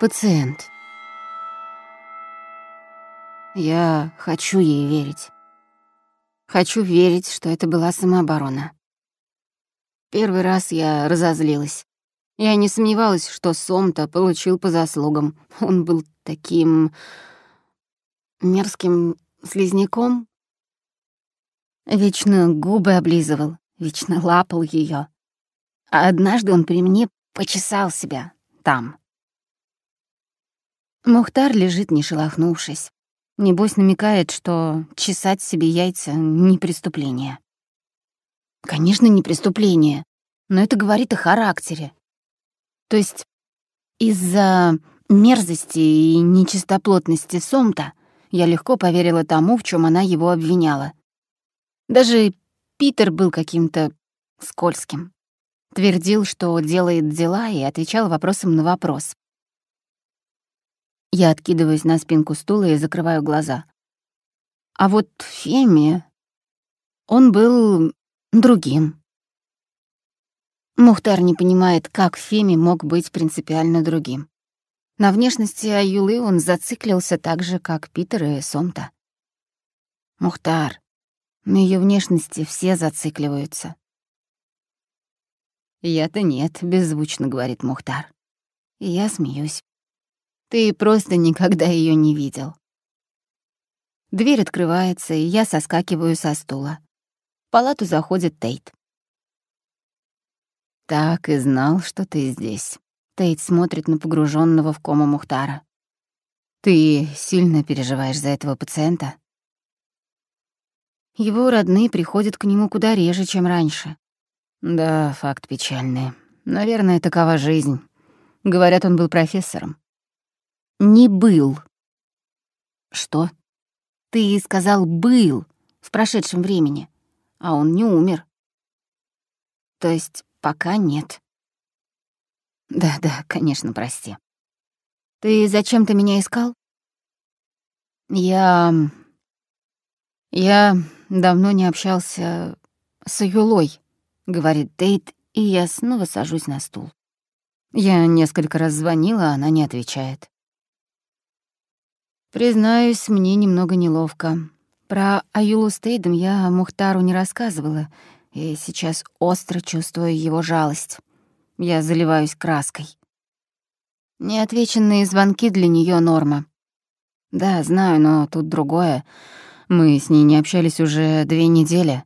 Пациент. Я хочу ей верить. Хочу верить, что это была самооборона. Первый раз я разозлилась. Я не сомневалась, что Сом-то получил по заслугам. Он был таким мерзким слизняком. Вечно губы облизывал, вечно лапал ее. А однажды он при мне почесал себя там. Мухтар лежит, не шелохнувшись. Небось намекает, что чесать себе яйца — не преступление. Конечно, не преступление, но это говорит о характере. То есть из-за мерзости и нечистоплотности Сомта я легко поверила тому, в чем она его обвиняла. Даже Питер был каким-то скользким. Твердил, что делает дела, и отвечал вопросом на вопрос. Я откидываюсь на спинку стула и закрываю глаза. А вот Феми... Он был другим. Мухтар не понимает, как Феми мог быть принципиально другим. На внешности Аюлы он зациклился так же, как Питер и Сомта. Мухтар. На ее внешности все зацикливаются. «Я-то нет», — беззвучно говорит Мухтар. И я смеюсь. Ты просто никогда ее не видел. Дверь открывается, и я соскакиваю со стула. В палату заходит Тейт. «Так и знал, что ты здесь». Тейт смотрит на погруженного в кому Мухтара. «Ты сильно переживаешь за этого пациента?» Его родные приходят к нему куда реже, чем раньше. Да, факт печальный. Наверное, такова жизнь. Говорят, он был профессором. Не был. Что? Ты сказал «был» в прошедшем времени, а он не умер. То есть пока нет. Да-да, конечно, прости. Ты зачем-то меня искал? Я... Я давно не общался с Юлой, говорит Дейт, и я снова сажусь на стул. Я несколько раз звонила, а она не отвечает. Признаюсь, мне немного неловко. Про Аюлу Стейдом я Мухтару не рассказывала, и сейчас остро чувствую его жалость. Я заливаюсь краской. Неотвеченные звонки для нее норма. Да, знаю, но тут другое. Мы с ней не общались уже две недели.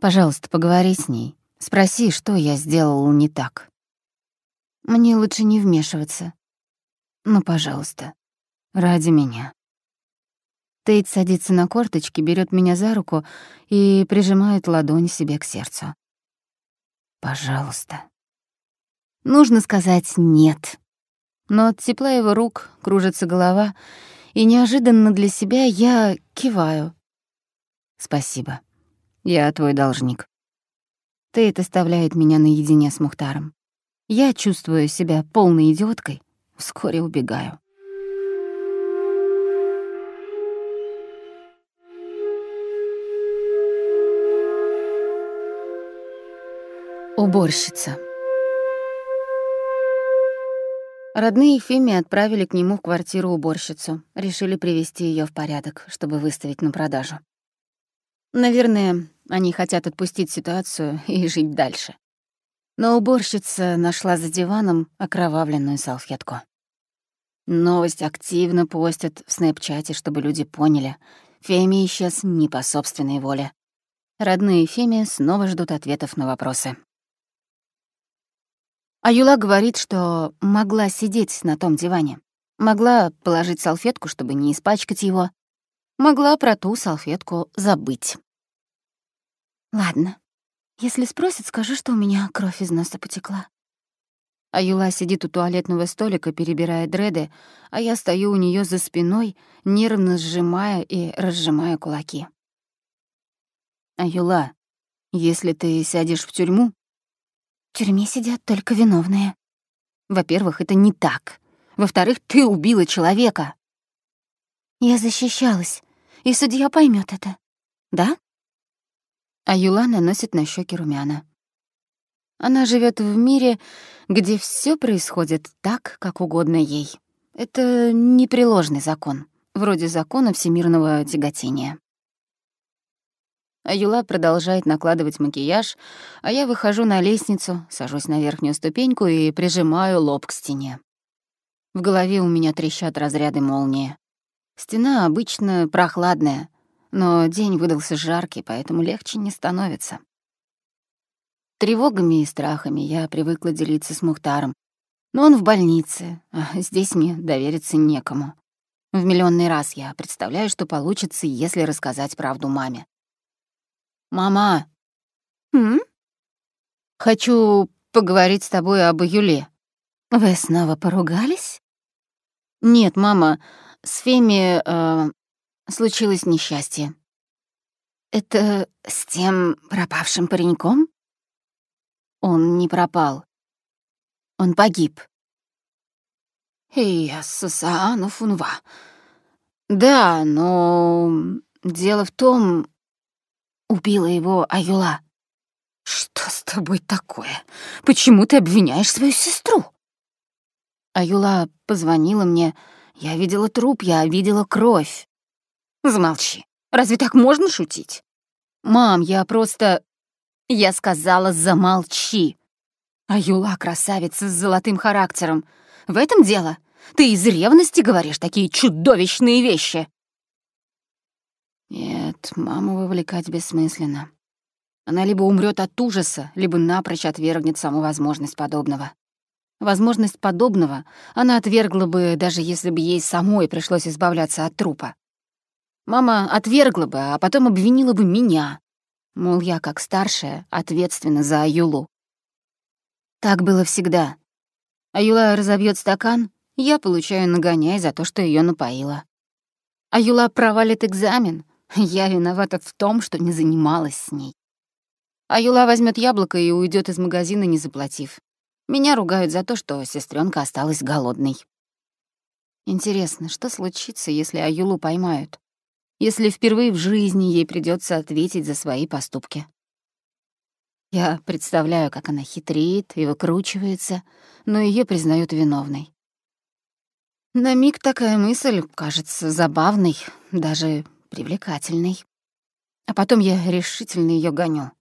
Пожалуйста, поговори с ней. Спроси, что я сделал не так. Мне лучше не вмешиваться. Ну, пожалуйста. Ради меня. Тейт садится на корточки, берет меня за руку и прижимает ладонь себе к сердцу. «Пожалуйста». Нужно сказать «нет». Но от тепла его рук кружится голова, и неожиданно для себя я киваю. «Спасибо. Я твой должник». Тейт оставляет меня наедине с Мухтаром. Я чувствую себя полной идиоткой, вскоре убегаю. Уборщица. Родные Феми отправили к нему в квартиру уборщицу. Решили привести ее в порядок, чтобы выставить на продажу. Наверное, они хотят отпустить ситуацию и жить дальше. Но уборщица нашла за диваном окровавленную салфетку. Новость активно постят в снэпчате, чтобы люди поняли. Феми исчез не по собственной воле. Родные Феми снова ждут ответов на вопросы. А Юла говорит, что могла сидеть на том диване. Могла положить салфетку, чтобы не испачкать его. Могла про ту салфетку забыть. Ладно. Если спросят, скажу, что у меня кровь из носа потекла. А Юла сидит у туалетного столика, перебирая дреды, а я стою у нее за спиной, нервно сжимая и разжимая кулаки. А Юла, если ты сядешь в тюрьму, в тюрьме сидят только виновные. Во-первых, это не так. Во-вторых, ты убила человека. Я защищалась, и судья поймет это. Да? А Юла наносит на щеки румяна. Она живет в мире, где все происходит так, как угодно ей. Это непреложный закон, вроде закона всемирного тяготения. Аюла продолжает накладывать макияж, а я выхожу на лестницу, сажусь на верхнюю ступеньку и прижимаю лоб к стене. В голове у меня трещат разряды молнии. Стена обычно прохладная, но день выдался жаркий, поэтому легче не становится. Тревогами и страхами я привыкла делиться с Мухтаром, но он в больнице, а здесь мне довериться некому. В миллионный раз я представляю, что получится, если рассказать правду маме. «Мама!» «М?» «Хочу поговорить с тобой об Юле». «Вы снова поругались?» «Нет, мама, с Феми э, случилось несчастье». «Это с тем пропавшим пареньком?» «Он не пропал. Он погиб». «Я Сусаану Фунва». «Да, но дело в том, Убила его Аюла. Что с тобой такое? Почему ты обвиняешь свою сестру? Аюла позвонила мне. Я видела труп, я видела кровь. Замолчи. Разве так можно шутить? Мам, я просто... Я сказала, замолчи. Аюла красавица с золотым характером. В этом дело. Ты из ревности говоришь такие чудовищные вещи. Нет, маму вовлекать бессмысленно. Она либо умрет от ужаса, либо напрочь отвергнет саму возможность подобного. Возможность подобного она отвергла бы, даже если бы ей самой пришлось избавляться от трупа. Мама отвергла бы, а потом обвинила бы меня. Мол, я, как старшая, ответственна за Аюлу. Так было всегда. Аюла разобьет стакан, я получаю нагоняй за то, что ее напоила. Аюла провалит экзамен, я виновата в том, что не занималась с ней. А Юла возьмет яблоко и уйдет из магазина, не заплатив. Меня ругают за то, что сестренка осталась голодной. Интересно, что случится, если Аюлу поймают? Если впервые в жизни ей придется ответить за свои поступки? Я представляю, как она хитрит и выкручивается, но ее признают виновной. На миг такая мысль кажется забавной, даже привлекательной. А потом я решительно ее гоню.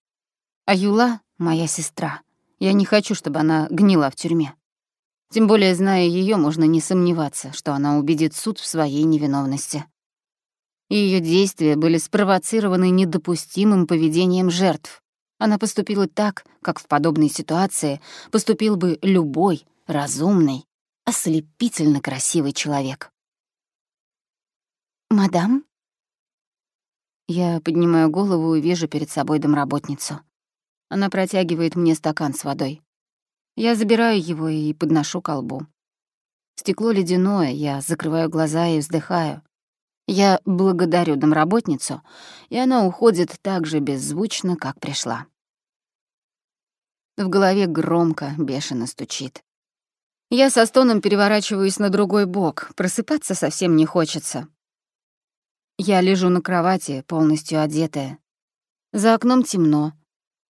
А Юла — моя сестра. Я не хочу, чтобы она гнила в тюрьме. Тем более, зная ее, можно не сомневаться, что она убедит суд в своей невиновности. Ее действия были спровоцированы недопустимым поведением жертв. Она поступила так, как в подобной ситуации поступил бы любой разумный, ослепительно красивый человек. «Мадам?» Я поднимаю голову и вижу перед собой домработницу. Она протягивает мне стакан с водой. Я забираю его и подношу к колбу. Стекло ледяное, я закрываю глаза и вздыхаю. Я благодарю домработницу, и она уходит так же беззвучно, как пришла. В голове громко, бешено стучит. Я со стоном переворачиваюсь на другой бок, просыпаться совсем не хочется. Я лежу на кровати, полностью одетая. За окном темно,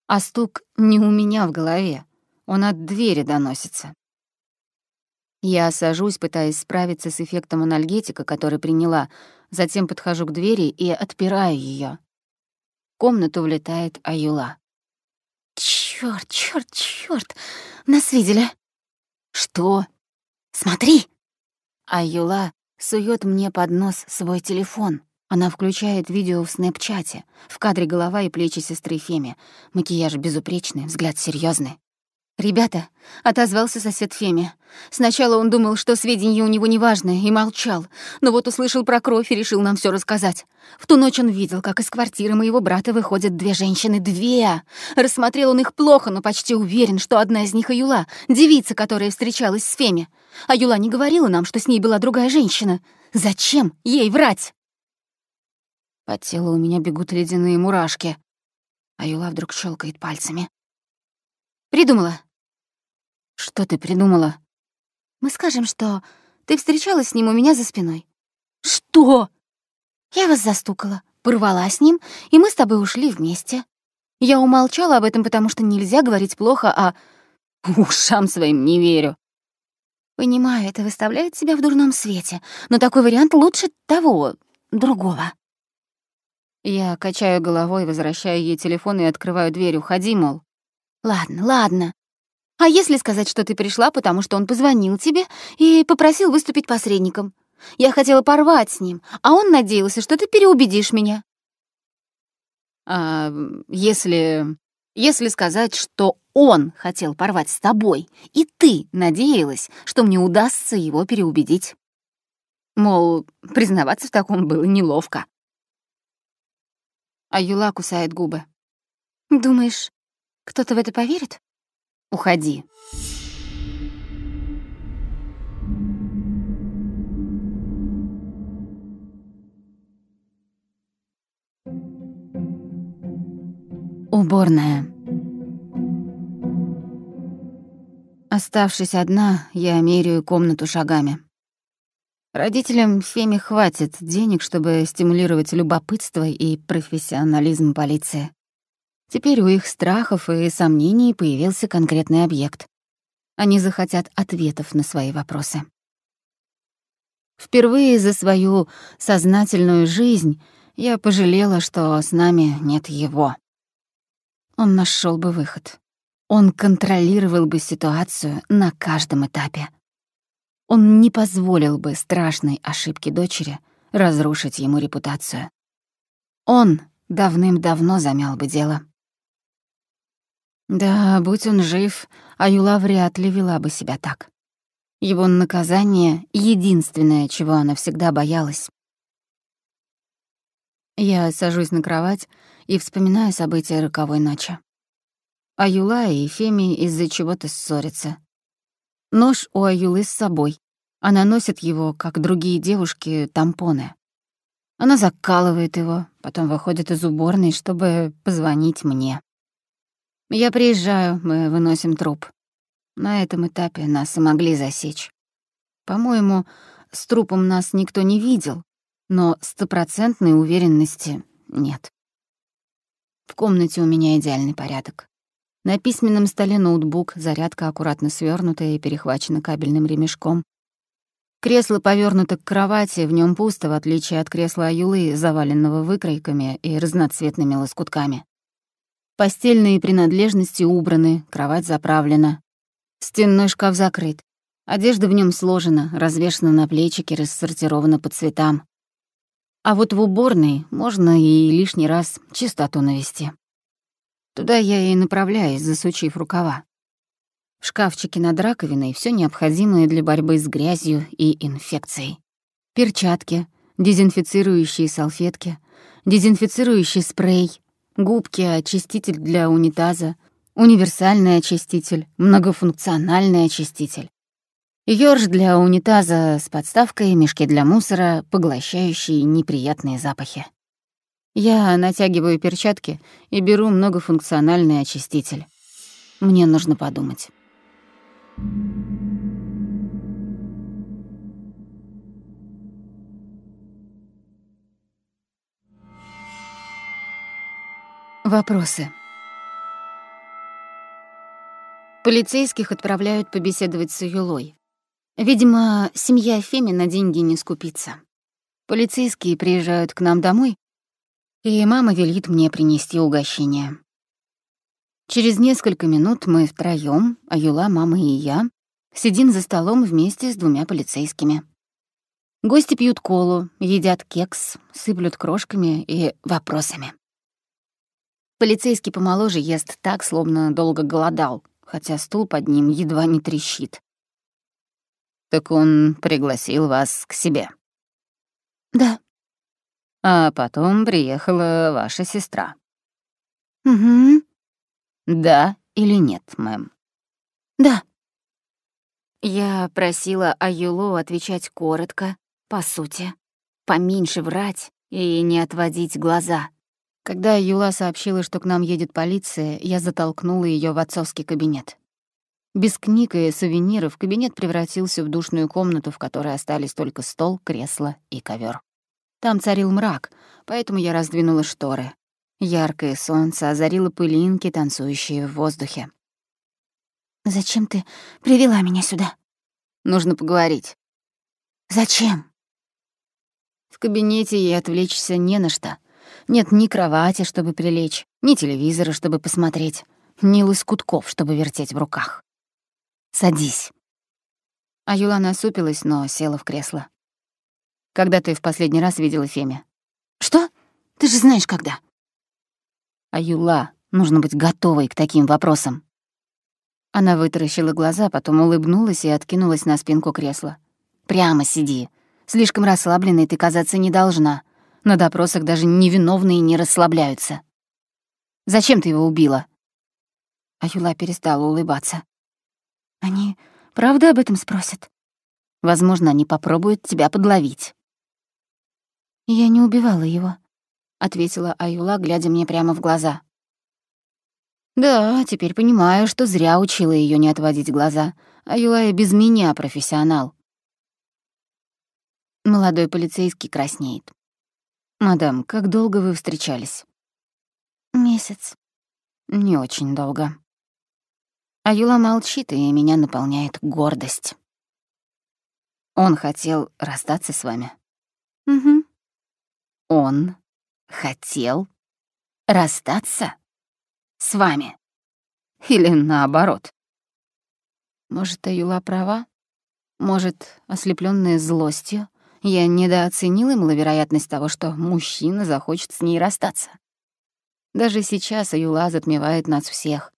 а стук не у меня в голове, он от двери доносится. Я сажусь, пытаясь справиться с эффектом анальгетика, который приняла, затем подхожу к двери и отпираю ее. В комнату влетает Аюла. Чёрт, чёрт, чёрт! Нас видели!» «Что?» «Смотри!» Аюла сует мне под нос свой телефон. Она включает видео в снэпчате. В кадре голова и плечи сестры Феми. Макияж безупречный, взгляд серьезный. «Ребята», — отозвался сосед Феми. Сначала он думал, что сведения у него неважные, и молчал, но вот услышал про кровь и решил нам все рассказать. В ту ночь он видел, как из квартиры моего брата выходят две женщины. Две! Рассмотрел он их плохо, но почти уверен, что одна из них — Юла, девица, которая встречалась с Феми. А Юла не говорила нам, что с ней была другая женщина. Зачем ей врать? По телу у меня бегут ледяные мурашки. А Юла вдруг щелкает пальцами. «Придумала». «Что ты придумала?» «Мы скажем, что ты встречалась с ним у меня за спиной». «Что?» «Я вас застукала, порвала с ним, и мы с тобой ушли вместе. Я умолчала об этом, потому что нельзя говорить плохо, а ушам своим не верю». Понимаю, это выставляет себя в дурном свете, но такой вариант лучше того, другого. Я качаю головой, возвращаю ей телефон и открываю дверь. Уходи, мол. Ладно, ладно. А если сказать, что ты пришла, потому что он позвонил тебе и попросил выступить посредником? Я хотела порвать с ним, а он надеялся, что ты переубедишь меня. А если... Если сказать, что он хотел порвать с тобой, и ты надеялась, что мне удастся его переубедить. Мол, признаваться в таком было неловко. А Юла кусает губы. Думаешь, кто-то в это поверит? Уходи. Уборная. Оставшись одна, я меряю комнату шагами. Родителям Феми хватит денег, чтобы стимулировать любопытство и профессионализм полиции. Теперь у их страхов и сомнений появился конкретный объект. Они захотят ответов на свои вопросы. Впервые за свою сознательную жизнь я пожалела, что с нами нет его. Он нашел бы выход. Он контролировал бы ситуацию на каждом этапе. Он не позволил бы страшной ошибке дочери разрушить ему репутацию. Он давным-давно замял бы дело. Да, будь он жив, Аюла вряд ли вела бы себя так. Его наказание — единственное, чего она всегда боялась. Я сажусь на кровать и вспоминаю события роковой ночи. Аюла и Феми из-за чего-то ссорятся. Нож у Аюлы с собой. Она носит его, как другие девушки, тампоны. Она закалывает его, потом выходит из уборной, чтобы позвонить мне. Я приезжаю, мы выносим труп. На этом этапе нас и могли засечь. По-моему, с трупом нас никто не видел, но стопроцентной уверенности нет. В комнате у меня идеальный порядок. На письменном столе ноутбук, зарядка аккуратно свернутая и перехвачена кабельным ремешком. Кресло повернуто к кровати, в нем пусто, в отличие от кресла Аюлы, заваленного выкройками и разноцветными лоскутками. Постельные принадлежности убраны, кровать заправлена. Стенной шкаф закрыт. Одежда в нем сложена, развешена на плечике, рассортирована по цветам. А вот в уборной можно и лишний раз чистоту навести. Туда я и направляюсь, засучив рукава. В шкафчике над раковиной все необходимое для борьбы с грязью и инфекцией. Перчатки, дезинфицирующие салфетки, дезинфицирующий спрей, губки, очиститель для унитаза, универсальный очиститель, многофункциональный очиститель. Ёрш для унитаза с подставкой, мешки для мусора, поглощающие неприятные запахи. Я натягиваю перчатки и беру многофункциональный очиститель. Мне нужно подумать. Вопросы. Полицейских отправляют побеседовать с Юлой. Видимо, семья Феми на деньги не скупится. Полицейские приезжают к нам домой и мама велит мне принести угощение. Через несколько минут мы втроём, Аюла, мама и я, сидим за столом вместе с двумя полицейскими. Гости пьют колу, едят кекс, сыплют крошками и вопросами. Полицейский помоложе ест так, словно долго голодал, хотя стул под ним едва не трещит. «Так он пригласил вас к себе?» «Да», а потом приехала ваша сестра. Угу. Да или нет, мэм? Да. Я просила Аюлу отвечать коротко, по сути, поменьше врать и не отводить глаза. Когда Юла сообщила, что к нам едет полиция, я затолкнула ее в отцовский кабинет. Без книг и сувениров кабинет превратился в душную комнату, в которой остались только стол, кресло и ковер. Там царил мрак, поэтому я раздвинула шторы. Яркое солнце озарило пылинки, танцующие в воздухе. «Зачем ты привела меня сюда?» Нужно поговорить». «Зачем?» В кабинете ей отвлечься не на что. Нет ни кровати, чтобы прилечь, ни телевизора, чтобы посмотреть, ни лоскутков, чтобы вертеть в руках. «Садись». А Юла насупилась, но села в кресло. «Когда ты в последний раз видела Феми?» «Что? Ты же знаешь, когда». А Юла, нужно быть готовой к таким вопросам. Она вытаращила глаза, потом улыбнулась и откинулась на спинку кресла. «Прямо сиди. Слишком расслабленной ты казаться не должна. На допросах даже невиновные не расслабляются. Зачем ты его убила?» Аюла перестала улыбаться. «Они правда об этом спросят?» «Возможно, они попробуют тебя подловить». «Я не убивала его», — ответила Аюла, глядя мне прямо в глаза. Да, теперь понимаю, что зря учила ее не отводить глаза. А Юлая без меня профессионал. Молодой полицейский краснеет. «Мадам, как долго вы встречались?» «Месяц». «Не очень долго». А Юла молчит, и меня наполняет гордость. Он хотел расстаться с вами? Угу. Он хотел расстаться? с вами. Или наоборот. Может, Аюла права? Может, ослепленная злостью, я недооценила маловероятность того, что мужчина захочет с ней расстаться. Даже сейчас Аюла затмевает нас всех.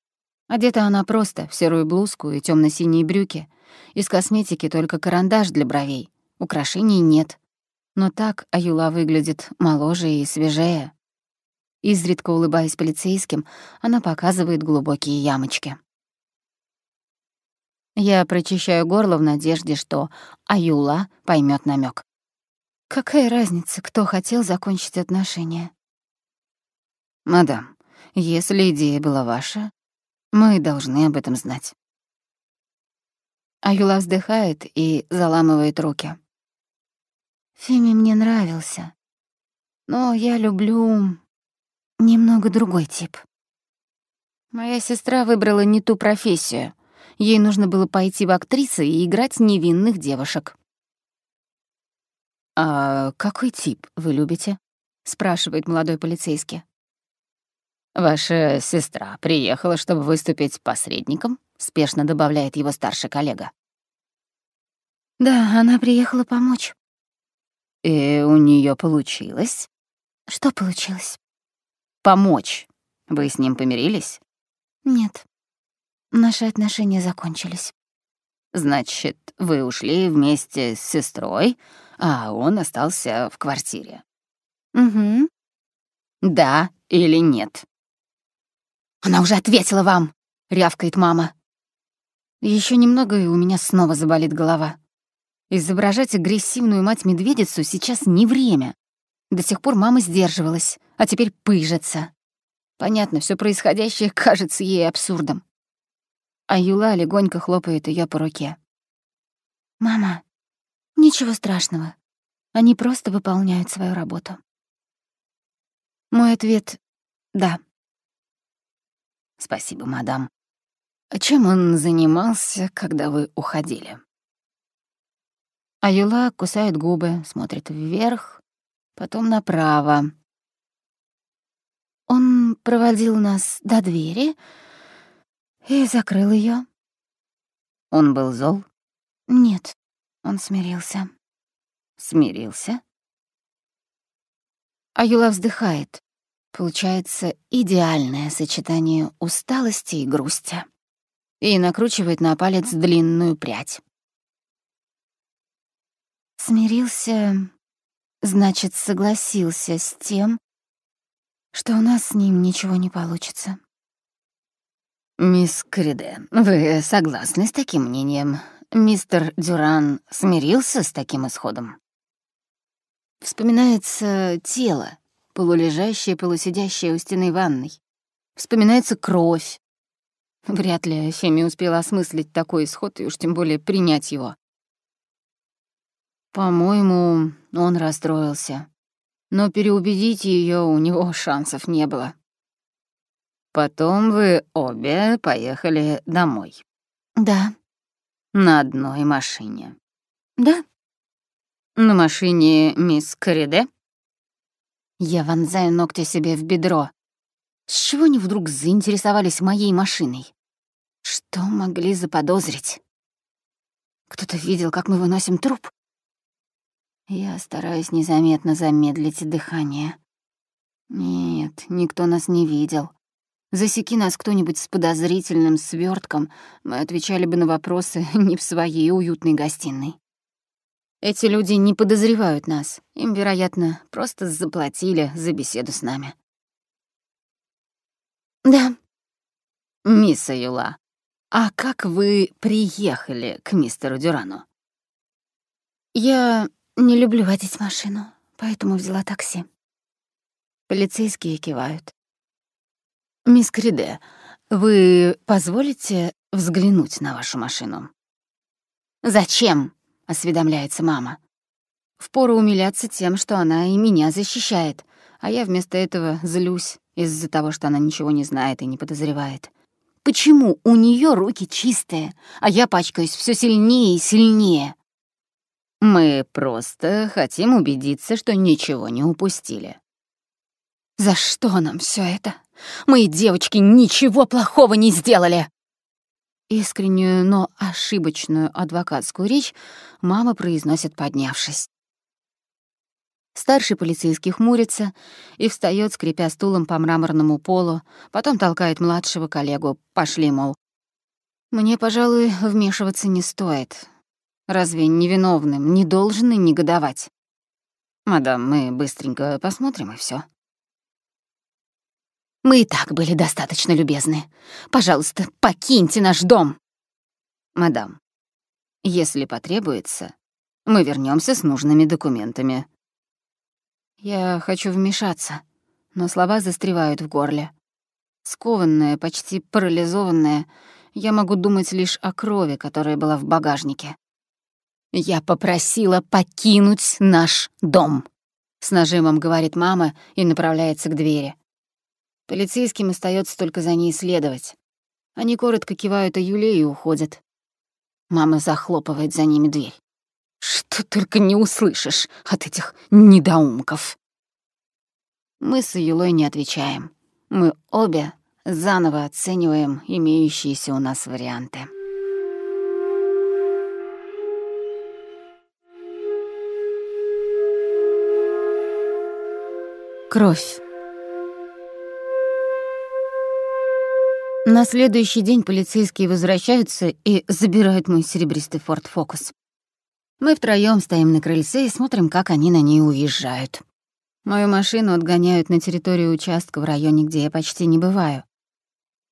Одета она просто в серую блузку и темно синие брюки. Из косметики только карандаш для бровей. Украшений нет. Но так Аюла выглядит моложе и свежее. Изредка улыбаясь полицейским, она показывает глубокие ямочки. Я прочищаю горло в надежде, что Аюла поймет намек. Какая разница, кто хотел закончить отношения? Мадам, если идея была ваша, мы должны об этом знать. Аюла вздыхает и заламывает руки. Феми мне нравился. Но я люблю Немного другой тип. Моя сестра выбрала не ту профессию. Ей нужно было пойти в актрисы и играть невинных девушек. «А какой тип вы любите?» — спрашивает молодой полицейский. «Ваша сестра приехала, чтобы выступить посредником?» — спешно добавляет его старший коллега. «Да, она приехала помочь». «И у нее получилось?» «Что получилось?» помочь. Вы с ним помирились? Нет. Наши отношения закончились. Значит, вы ушли вместе с сестрой, а он остался в квартире. Угу. Да или нет? Она уже ответила вам, рявкает мама. Еще немного, и у меня снова заболит голова. Изображать агрессивную мать-медведицу сейчас не время. До сих пор мама сдерживалась, а теперь пыжится. Понятно, все происходящее кажется ей абсурдом. А Юла легонько хлопает ее по руке. «Мама, ничего страшного. Они просто выполняют свою работу». Мой ответ — да. «Спасибо, мадам. А чем он занимался, когда вы уходили?» А Юла кусает губы, смотрит вверх, потом направо. Он проводил нас до двери и закрыл ее. Он был зол? Нет, он смирился. Смирился? Аюла вздыхает. Получается идеальное сочетание усталости и грусти. И накручивает на палец длинную прядь. Смирился, значит, согласился с тем, что у нас с ним ничего не получится. «Мисс Криде, вы согласны с таким мнением? Мистер Дюран смирился с таким исходом?» Вспоминается тело, полулежащее, полусидящее у стены ванной. Вспоминается кровь. Вряд ли Феми успела осмыслить такой исход и уж тем более принять его. По-моему, он расстроился но переубедить ее у него шансов не было. Потом вы обе поехали домой. Да. На одной машине. Да? На машине мисс Кориде? Я вонзаю ногти себе в бедро. С чего они вдруг заинтересовались моей машиной? Что могли заподозрить? Кто-то видел, как мы выносим труп? Я стараюсь незаметно замедлить дыхание. Нет, никто нас не видел. Засеки нас кто-нибудь с подозрительным свертком, мы отвечали бы на вопросы не в своей уютной гостиной. Эти люди не подозревают нас. Им, вероятно, просто заплатили за беседу с нами. Да. Мисс Аюла, а как вы приехали к мистеру Дюрану? Я не люблю водить машину, поэтому взяла такси. Полицейские кивают. «Мисс Криде, вы позволите взглянуть на вашу машину?» «Зачем?» — осведомляется мама. Впору умиляться тем, что она и меня защищает, а я вместо этого злюсь из-за того, что она ничего не знает и не подозревает. Почему у нее руки чистые, а я пачкаюсь все сильнее и сильнее? Мы просто хотим убедиться, что ничего не упустили. За что нам все это? Мои девочки ничего плохого не сделали!» Искреннюю, но ошибочную адвокатскую речь мама произносит, поднявшись. Старший полицейский хмурится и встает, скрипя стулом по мраморному полу, потом толкает младшего коллегу. «Пошли, мол». Мне, пожалуй, вмешиваться не стоит. Разве невиновным не должны негодовать? Мадам, мы быстренько посмотрим, и все. Мы и так были достаточно любезны. Пожалуйста, покиньте наш дом. Мадам, если потребуется, мы вернемся с нужными документами. Я хочу вмешаться, но слова застревают в горле. Скованная, почти парализованная, я могу думать лишь о крови, которая была в багажнике. «Я попросила покинуть наш дом», — с нажимом говорит мама и направляется к двери. Полицейским остается только за ней следовать. Они коротко кивают о Юле и уходят. Мама захлопывает за ними дверь. Что только не услышишь от этих недоумков. Мы с Юлой не отвечаем. Мы обе заново оцениваем имеющиеся у нас варианты. Кровь. На следующий день полицейские возвращаются и забирают мой серебристый Ford Focus. Мы втроём стоим на крыльце и смотрим, как они на ней уезжают. Мою машину отгоняют на территорию участка в районе, где я почти не бываю.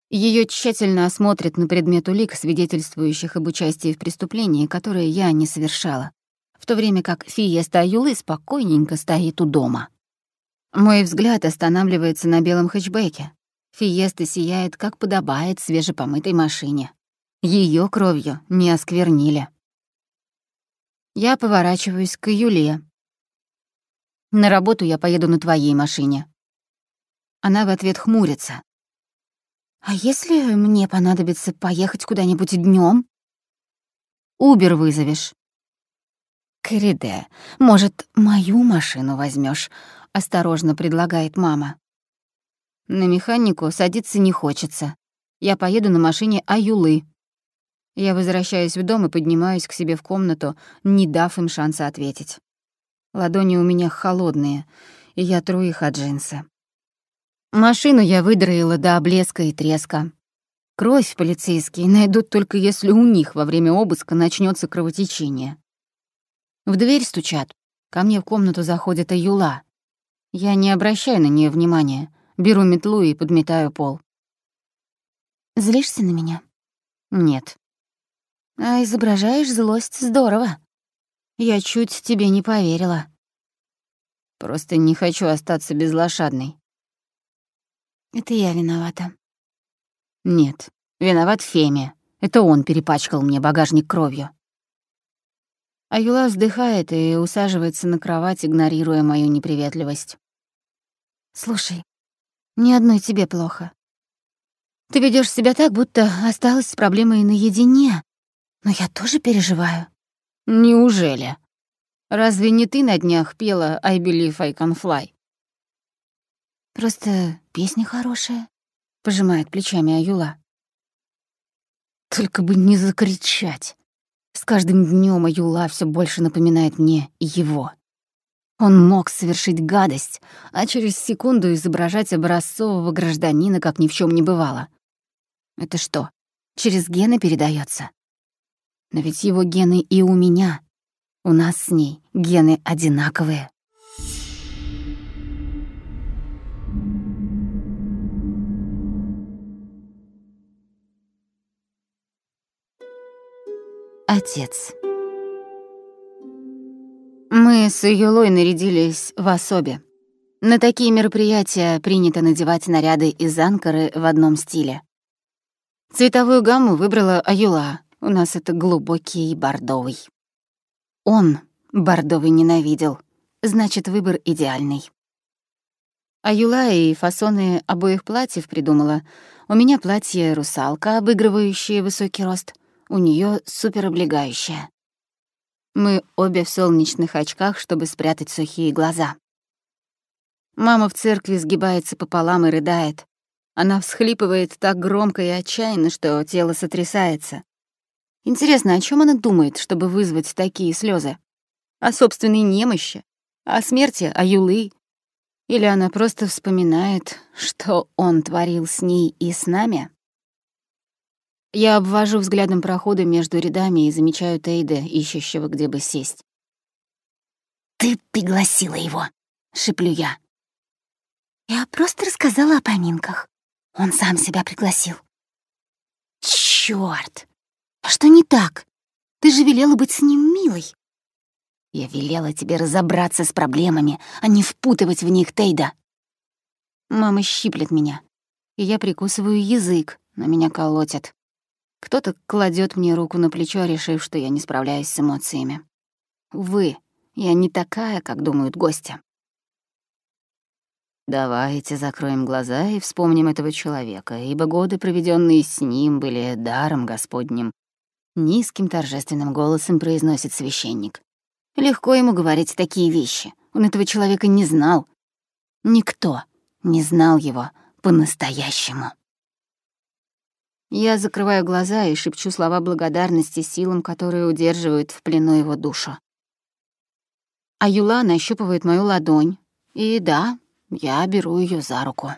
Ее тщательно осмотрят на предмет улик, свидетельствующих об участии в преступлении, которое я не совершала, в то время как Фиеста Аюлы спокойненько стоит у дома. Мой взгляд останавливается на белом хэтчбеке, Фиеста сияет, как подобает свежепомытой машине. Ее кровью не осквернили. Я поворачиваюсь к Юле. На работу я поеду на твоей машине. Она в ответ хмурится. А если мне понадобится поехать куда-нибудь днем? Убер вызовешь. Криде, может, мою машину возьмешь? Осторожно предлагает мама. На механику садиться не хочется. Я поеду на машине Аюлы. Я возвращаюсь в дом и поднимаюсь к себе в комнату, не дав им шанса ответить. Ладони у меня холодные, и я тру их от джинсы. Машину я выдроила до облеска и треска. Кровь полицейские найдут только если у них во время обыска начнется кровотечение. В дверь стучат. Ко мне в комнату заходит Аюла. Я не обращаю на нее внимания. Беру метлу и подметаю пол. Злишься на меня? Нет. А изображаешь злость здорово. Я чуть тебе не поверила. Просто не хочу остаться безлошадной. Это я виновата. Нет, виноват Феме. Это он перепачкал мне багажник кровью. Аюла вздыхает и усаживается на кровать, игнорируя мою неприветливость. «Слушай, ни одной тебе плохо. Ты ведешь себя так, будто осталась с проблемой наедине. Но я тоже переживаю. Неужели? Разве не ты на днях пела «I believe I can fly»? Просто песня хорошая, пожимает плечами Аюла. Только бы не закричать. С каждым днем Аюла все больше напоминает мне его. Он мог совершить гадость, а через секунду изображать образцового гражданина, как ни в чем не бывало. Это что, через гены передается? Но ведь его гены и у меня. У нас с ней гены одинаковые. Отец. Мы с Юлой нарядились в особе. На такие мероприятия принято надевать наряды из Анкары в одном стиле. Цветовую гамму выбрала Аюла. У нас это глубокий бордовый. Он бордовый ненавидел. Значит, выбор идеальный. Аюла и фасоны обоих платьев придумала. У меня платье «Русалка», обыгрывающее высокий рост. У нее супероблегающее. Мы обе в солнечных очках, чтобы спрятать сухие глаза. Мама в церкви сгибается пополам и рыдает. Она всхлипывает так громко и отчаянно, что тело сотрясается. Интересно, о чем она думает, чтобы вызвать такие слезы? О собственной немощи? О смерти Аюлы? Или она просто вспоминает, что он творил с ней и с нами? Я обвожу взглядом проходы между рядами и замечаю Тейда, ищущего, где бы сесть. «Ты пригласила его», — шеплю я. «Я просто рассказала о поминках. Он сам себя пригласил». «Чёрт! А что не так? Ты же велела быть с ним милой». «Я велела тебе разобраться с проблемами, а не впутывать в них Тейда». Мама щиплет меня, и я прикусываю язык, но меня колотят. Кто-то кладет мне руку на плечо, решив, что я не справляюсь с эмоциями. Увы, я не такая, как думают гости. Давайте закроем глаза и вспомним этого человека, ибо годы, проведенные с ним, были даром Господним. Низким торжественным голосом произносит священник. Легко ему говорить такие вещи. Он этого человека не знал. Никто не знал его по-настоящему. Я закрываю глаза и шепчу слова благодарности силам, которые удерживают в плену его душу. А Юла нащупывает мою ладонь, и да, я беру ее за руку.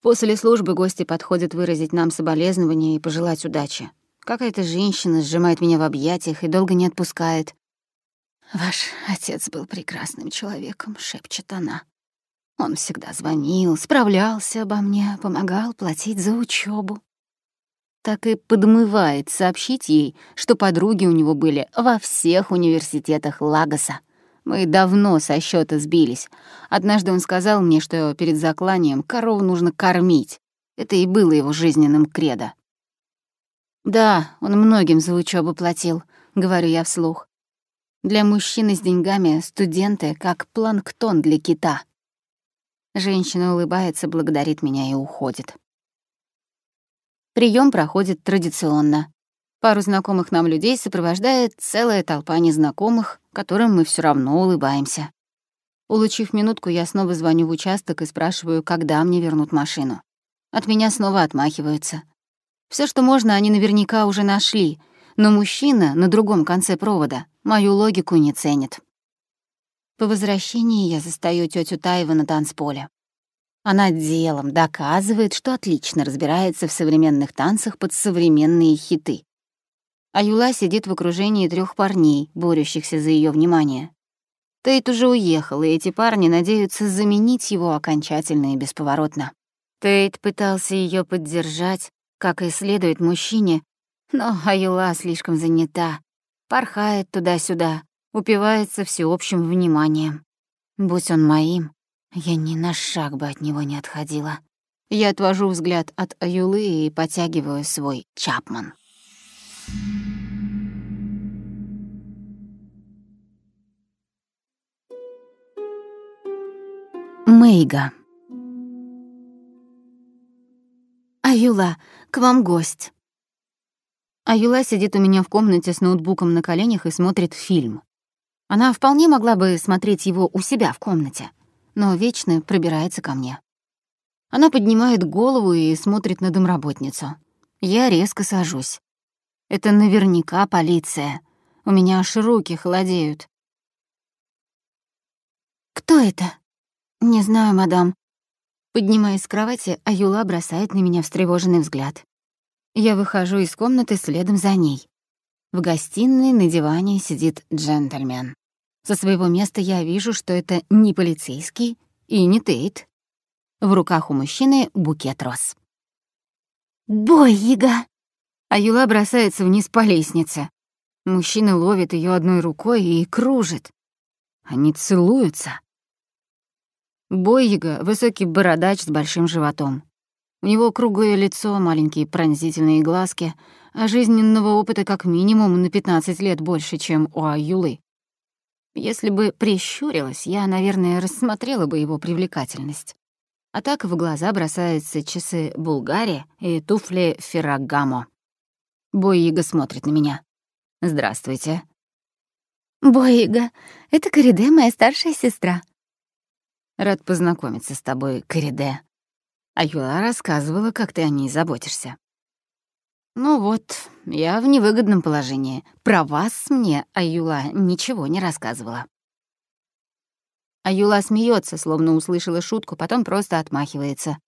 После службы гости подходят выразить нам соболезнования и пожелать удачи. Какая-то женщина сжимает меня в объятиях и долго не отпускает. «Ваш отец был прекрасным человеком», — шепчет она. Он всегда звонил, справлялся обо мне, помогал платить за учебу. Так и подмывает сообщить ей, что подруги у него были во всех университетах Лагоса. Мы давно со счета сбились. Однажды он сказал мне, что перед закланием корову нужно кормить. Это и было его жизненным кредо. «Да, он многим за учебу платил», — говорю я вслух. «Для мужчины с деньгами студенты как планктон для кита». Женщина улыбается, благодарит меня и уходит. Прием проходит традиционно. Пару знакомых нам людей сопровождает целая толпа незнакомых, которым мы все равно улыбаемся. Улучив минутку, я снова звоню в участок и спрашиваю, когда мне вернут машину. От меня снова отмахиваются. Все, что можно, они наверняка уже нашли, но мужчина на другом конце провода мою логику не ценит. По возвращении я застаю тетю Таева на танцполе. Она делом доказывает, что отлично разбирается в современных танцах под современные хиты. А Юла сидит в окружении трех парней, борющихся за ее внимание. Тейт уже уехал, и эти парни надеются заменить его окончательно и бесповоротно. Тейт пытался ее поддержать, как и следует мужчине, но Аюла слишком занята, порхает туда-сюда, упивается всеобщим вниманием. Будь он моим, я ни на шаг бы от него не отходила. Я отвожу взгляд от Аюлы и потягиваю свой Чапман. Мейга. «Аюла, к вам гость». А Юла сидит у меня в комнате с ноутбуком на коленях и смотрит фильм. Она вполне могла бы смотреть его у себя в комнате, но вечно пробирается ко мне. Она поднимает голову и смотрит на домработницу. Я резко сажусь. Это наверняка полиция. У меня аж руки холодеют. «Кто это?» «Не знаю, мадам». Поднимаясь с кровати, Аюла бросает на меня встревоженный взгляд. Я выхожу из комнаты следом за ней. В гостиной на диване сидит джентльмен. Со своего места я вижу, что это не полицейский и не Тейт. В руках у мужчины букет роз. «Бой, Яга!» Аюла бросается вниз по лестнице. Мужчина ловит ее одной рукой и кружит. Они целуются. Бойяга — высокий бородач с большим животом. У него круглое лицо, маленькие пронзительные глазки, а жизненного опыта как минимум на 15 лет больше, чем у Аюлы. Если бы прищурилась, я, наверное, рассмотрела бы его привлекательность. А так в глаза бросаются часы Булгари и туфли Феррагамо. Бойига смотрит на меня. «Здравствуйте». «Бойига, это Кориде, моя старшая сестра». «Рад познакомиться с тобой, Кориде». А Юла рассказывала, как ты о ней заботишься. Ну вот, я в невыгодном положении. Про вас мне Аюла ничего не рассказывала. Аюла смеется, словно услышала шутку, потом просто отмахивается.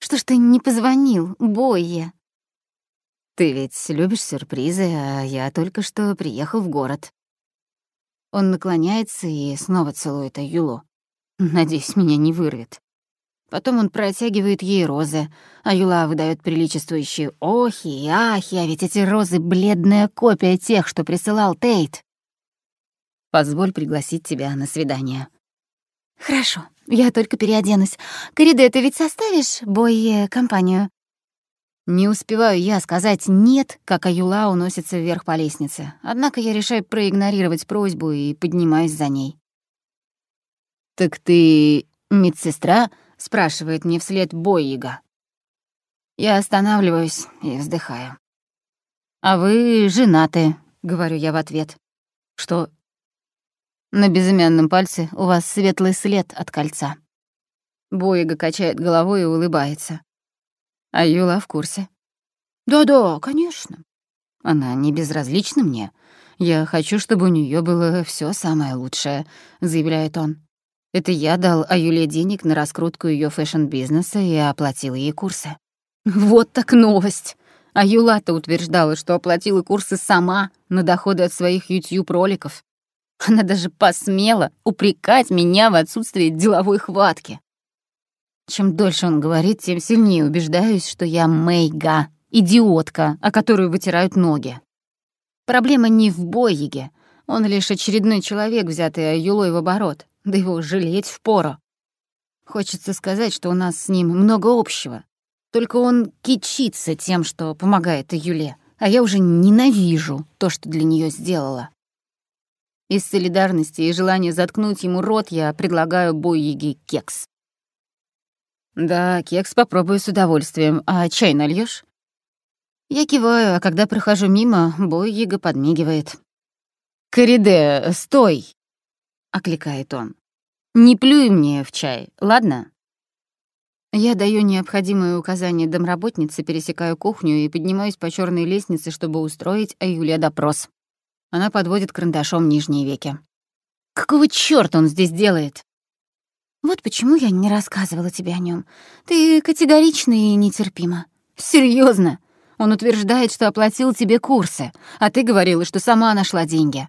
«Что ж ты не позвонил, Бойе?» «Ты ведь любишь сюрпризы, а я только что приехал в город». Он наклоняется и снова целует Аюлу. Надеюсь, меня не вырвет. Потом он протягивает ей розы, а Юла выдает приличествующие охи и ахи, а ведь эти розы — бледная копия тех, что присылал Тейт. Позволь пригласить тебя на свидание. Хорошо, я только переоденусь. Кориде, ты ведь составишь бой компанию? Не успеваю я сказать «нет», как Аюла уносится вверх по лестнице. Однако я решаю проигнорировать просьбу и поднимаюсь за ней. «Так ты медсестра?» — спрашивает мне вслед Бойига. Я останавливаюсь и вздыхаю. «А вы женаты», — говорю я в ответ. «Что?» На безымянном пальце у вас светлый след от кольца. Бойга качает головой и улыбается. Аюла в курсе. «Да-да, конечно». Она не безразлична мне. Я хочу, чтобы у нее было все самое лучшее, заявляет он. Это я дал Аюле денег на раскрутку ее fashion-бизнеса и оплатил ей курсы. Вот так новость! Аюла-то утверждала, что оплатила курсы сама на доходы от своих YouTube-роликов. Она даже посмела упрекать меня в отсутствии деловой хватки. Чем дольше он говорит, тем сильнее убеждаюсь, что я Мэйга, идиотка, о которую вытирают ноги. Проблема не в Бойеге. Он лишь очередной человек, взятый Аюлой в оборот да его жалеть впору. Хочется сказать, что у нас с ним много общего. Только он кичится тем, что помогает Юле, а я уже ненавижу то, что для нее сделала. Из солидарности и желания заткнуть ему рот я предлагаю Бойеге кекс. «Да, кекс попробую с удовольствием. А чай нальешь? Я киваю, а когда прохожу мимо, Бойега подмигивает. «Кориде, стой!» — окликает он. «Не плюй мне в чай, ладно?» Я даю необходимые указания домработнице, пересекаю кухню и поднимаюсь по черной лестнице, чтобы устроить Аюле допрос. Она подводит карандашом нижние веки. «Какого чёрта он здесь делает?» «Вот почему я не рассказывала тебе о нем. Ты категорична и нетерпима». Серьезно? Он утверждает, что оплатил тебе курсы, а ты говорила, что сама нашла деньги.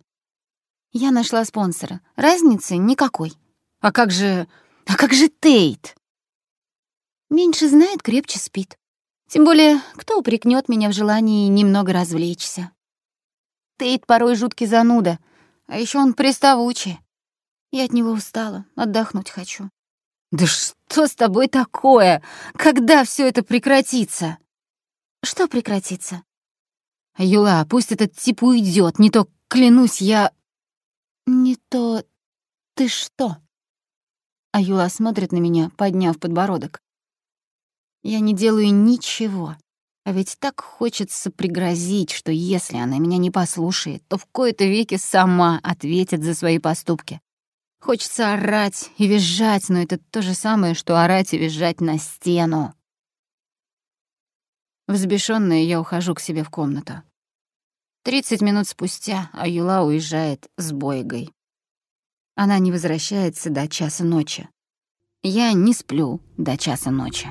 Я нашла спонсора. Разницы никакой. А как же... А как же Тейт? Меньше знает, крепче спит. Тем более, кто упрекнет меня в желании немного развлечься? Тейт порой жуткий зануда, а еще он приставучий. Я от него устала, отдохнуть хочу. Да что с тобой такое? Когда все это прекратится? Что прекратится? Юла, пусть этот тип уйдет, не то, клянусь, я... «Не то... Ты что?» А смотрит на меня, подняв подбородок. Я не делаю ничего. А ведь так хочется пригрозить, что если она меня не послушает, то в кои-то веки сама ответит за свои поступки. Хочется орать и визжать, но это то же самое, что орать и визжать на стену. Взбешённая, я ухожу к себе в комнату. Тридцать минут спустя Аюла уезжает с Бойгой. Она не возвращается до часа ночи. Я не сплю до часа ночи.